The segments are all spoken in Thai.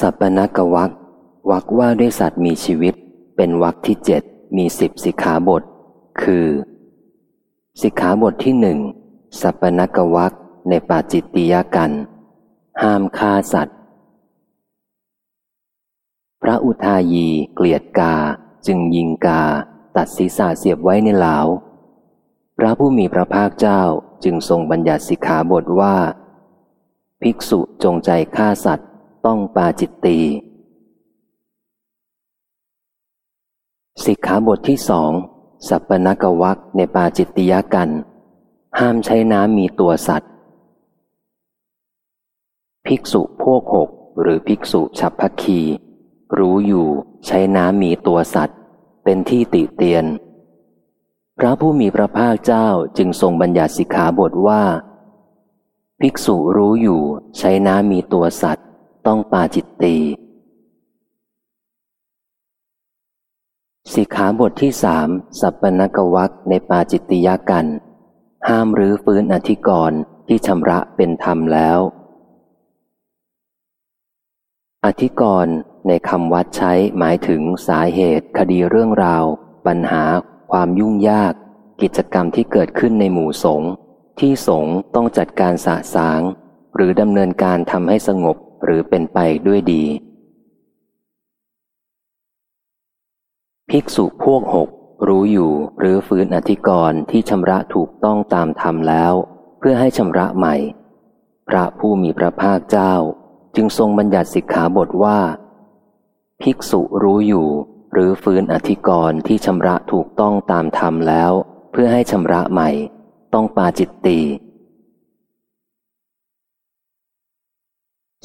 สัปนกวักวักว่าด้วยสัตว์มีชีวิต เป็นวักที่เจ็ดมีสิบสิกขาบท คือ สิกขาบทที่หนึ่งสัปปนกวักในปาจิตติยกัน ห้ามฆ่าสัตว์ พระอุทายีเกลียดกาจึงยิงกา ตัดศีรษะเสียบไว้ในเหลาพระผู้มีพระภาคเจ้าจึงทรงบัญญัติสิกขาบทว่า ภิกษุจงใจฆ่าสัตว์ ต้องปาจิตตีสิกขาบทที่สองสัปปนกวักในปาจิตติยกัน ห้ามใช้น้ำมีตัวสัตว์ ภิกษุพวกหกหรือภิกษุฉับพักคี รู้อยู่ใช้น้ำมีตัวสัตว์ เป็นที่ติเตียน พระผู้มีพระภาคเจ้าจึงทรงบัญญัติสิกขาบทว่า ภิกษุรู้อยู่ใช้น้ำมีตัวสัตว์ ต้องปาจิตตีสิกขาบทที่สามสัปปนกวักในปาจิตติยกัน ห้ามรื้อฟื้นอธิกรณ์ที่ชำระเป็นธรรมแล้ว อธิกรณ์ในคำวัดใช้หมายถึงสาเหตุ คดีเรื่องราว ปัญหา ความยุ่งยาก กิจกรรมที่เกิดขึ้นในหมู่สงฆ์ที่สงฆ์ต้องจัดการสะสาง หรือดำเนินการทำให้สงบ หรือเป็นไปด้วยดี ภิกษุพวกหกรู้อยู่หรือฟื้นอธิกรณ์ที่ชำระถูกต้องตามธรรมแล้ว เพื่อให้ชำระใหม่ พระผู้มีพระภาคเจ้า จึงทรงบัญญัติสิกขาบทว่า ภิกษุรู้อยู่หรือฟื้นอธิกรณ์ที่ชำระถูกต้องตามธรรมแล้ว เพื่อให้ชำระใหม่ ต้องปาจิตตี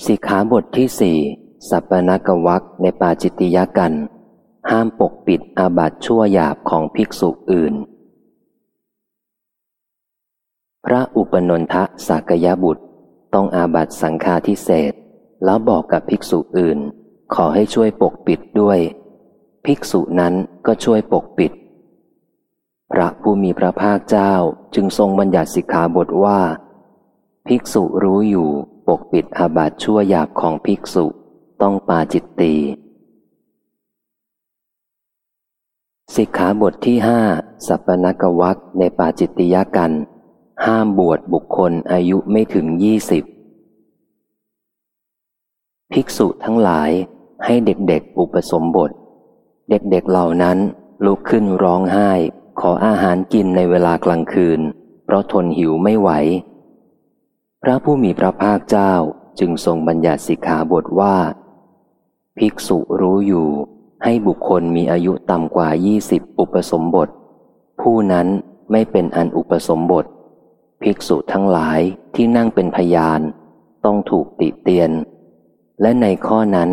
สิกขาบทที่สี่สัปปนกวักในปาจิตติยกัน ห้ามปกปิดอาบัตชั่วหยาบของภิกษุอื่น พระอุปนนทะสากยบุตร ต้องอาบัตสังฆาทิเศษแล้วบอกกับภิกษุอื่น ขอให้ช่วยปกปิดด้วย ภิกษุนั้นก็ช่วยปกปิด พระผู้มีพระภาคเจ้าจึงทรงบัญญัติสิกขาบทว่า ภิกษุรู้อยู่ กปิดอาบัตชั่วหยาบของภิกษุ ต้องปาจิตตีสิกขาบทที่ห้าสัปนกวักในปาจิตติยกัน ห้ามบวชบุคคลอายุไม่ถึงยี่สิบภิกษุทั้งหลายให้เด็กๆอุปสมบท เด็กๆเหล่านั้นลุกขึ้นร้องไห้ ขออาหารกินในเวลากลางคืน เพราะทนหิวไม่ไหว พระผู้มีพระภาคเจ้าจึงทรงบัญญัติสิกขาบทว่า ภิกษุรู้อยู่ ให้บุคคลมีอายุต่ำกว่ายี่สิบอุปสมบท ผู้นั้นไม่เป็นอันอุปสมบท ภิกษุทั้งหลายที่นั่งเป็นพยาน ต้องถูกติเตียน และในข้อนั้น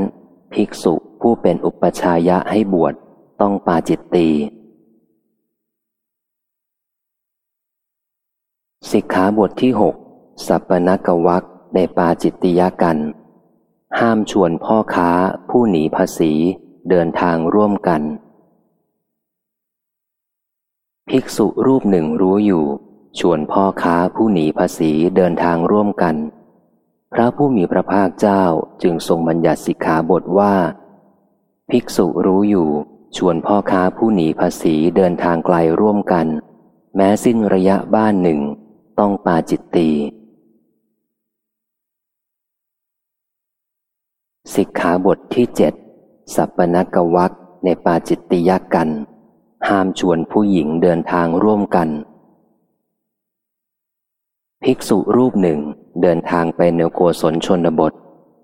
ภิกษุผู้เป็นอุปชายะให้บวชต้องปาจิตตีสิกขาบทที่หก สัปปนกวักในปาจิตติยกัน ห้ามชวนพ่อค้าผู้หนีภาษีเดินทางร่วมกัน ภิกษุรูปหนึ่งรู้อยู่ ชวนพ่อค้าผู้หนีภาษีเดินทางร่วมกัน พระผู้มีพระภาคเจ้าจึงทรงบัญญัติสิกขาบทว่า ภิกษุรู้อยู่ ชวนพ่อค้าผู้หนีภาษีเดินทางไกลร่วมกัน แม้สิ้นระยะบ้านหนึ่ง ต้องปาจิตตี สิกขาบทที่เจ็ดสัปปนกวักในปาจิตติยกัน ห้ามชวนผู้หญิงเดินทางร่วมกัน ภิกษุรูปหนึ่งเดินทางไปเนโกศลชนบท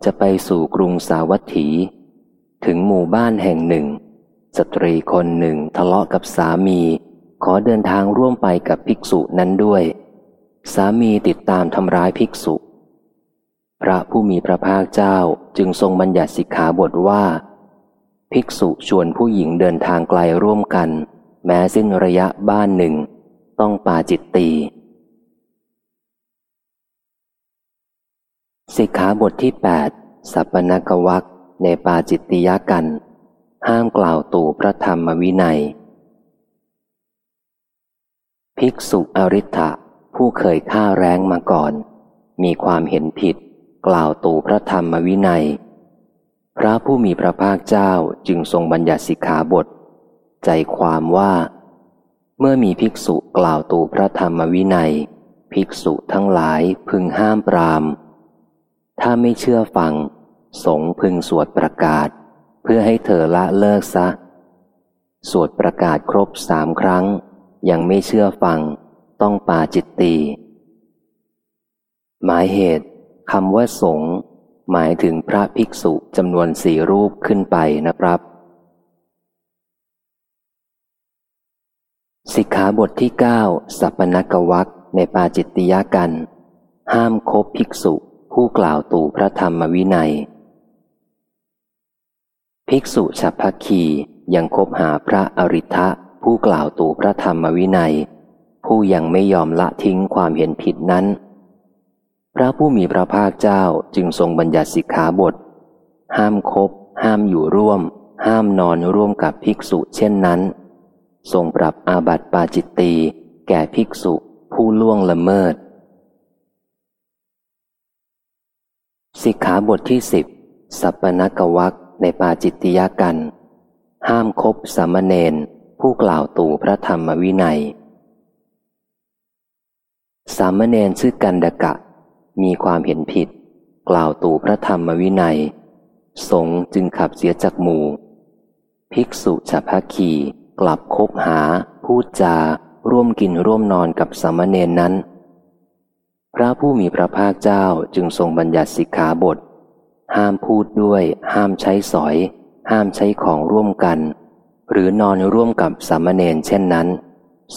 จะไปสู่กรุงสาวัตถี ถึงหมู่บ้านแห่งหนึ่ง สตรีคนหนึ่งทะเลาะกับสามี ขอเดินทางร่วมไปกับภิกษุนั้นด้วย สามีติดตามทำร้ายภิกษุ พระผู้มีพระภาคเจ้าจึงทรงบัญญัติสิกขาบทว่า ภิกษุชวนผู้หญิงเดินทางไกลร่วมกัน แม้สิ้นระยะบ้านหนึ่ง ต้องปาจิตตีสิกขาบทที่ 8 สัปปนกวักในปาจิตติยกัน ห้ามกล่าวตู่พระธรรมวินัย ภิกษุอริ t ะผู้เคยฆ่าแร้งมาก่อน มีความเห็นผิด กล่าวตูพระธรรมวินัย พระผู้มีพระภาคเจ้าจึงทรงบัญญัติสิกขาบท ใจความว่า เมื่อมีภิกษุกล่าวตูพระธรรมวินัย ภิกษุทั้งหลายพึงห้ามปราม ถ้าไม่เชื่อฟัง สงพึงสวดประกาศ เพื่อให้เธอละเลิกซะ สวดประกาศครบสามครั้ง ยังไม่เชื่อฟัง ต้องปาจิตตีหมายเหตุ คำว่าสงหมายถึงพระภิกษุจำนวนสี่รูปขึ้นไปนะครับ สิกขาบทที่เก้าสัปนกวักในปาจิตติยากัน ห้ามคบภิกษุผู้กล่าวตู่พระธรรมวินัย ภิกษุฉัพพคียังคบหาพระอริทะผู้กล่าวตู่พระธรรมวินัย ผู้ยังไม่ยอมละทิ้งความเห็นผิดนั้น พระผู้มีพระภาคเจ้าจึงทรงบัญญัติสิกขาบท ห้ามคบ ห้ามอยู่ร่วม ห้ามนอนร่วมกับภิกษุเช่นนั้น ทรงปรับอาบัติปาจิตตีแก่ภิกษุผู้ล่วงละเมิด สิกขาบทที่สิบสัปปนกวักในปาจิตติยกัน ห้ามคบสามเณรผู้กล่าวตู่พระธรรมวินัย สามเณรชื่อกันดกะ มีความเห็นผิด กล่าวตู่พระธรรมวินัย สงจึงขับเสียจากหมู่ ภิกษุฉัพคีกลับคบหา พูดจา ร่วมกินร่วมนอนกับสมณเณรนั้น พระผู้มีพระภาคเจ้าจึงทรงบัญญัติสิกขาบท ห้ามพูดด้วย ห้ามใช้สอย ห้ามใช้ของร่วมกัน หรือนอนร่วมกับสามเณรเช่นนั้น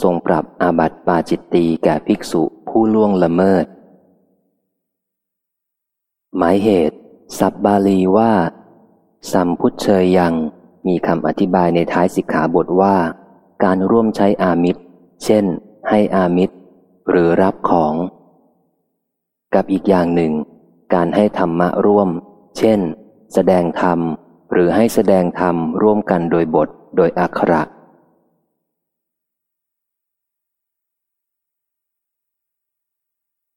ทรงปรับอาบัติปาจิตตีแก่ภิกษุผู้ล่วงละเมิด หมายเหตุ สับบาลีว่า สัมพุทเชยยัง มีคำอธิบายในท้ายสิกขาบทว่า การร่วมใช้อามิตร เช่น ให้อามิตร หรือรับของ กับอีกอย่างหนึ่ง การให้ธรรมะร่วม เช่น แสดงธรรม หรือให้แสดงธรรมร่วมกันโดยบท โดยอักขระ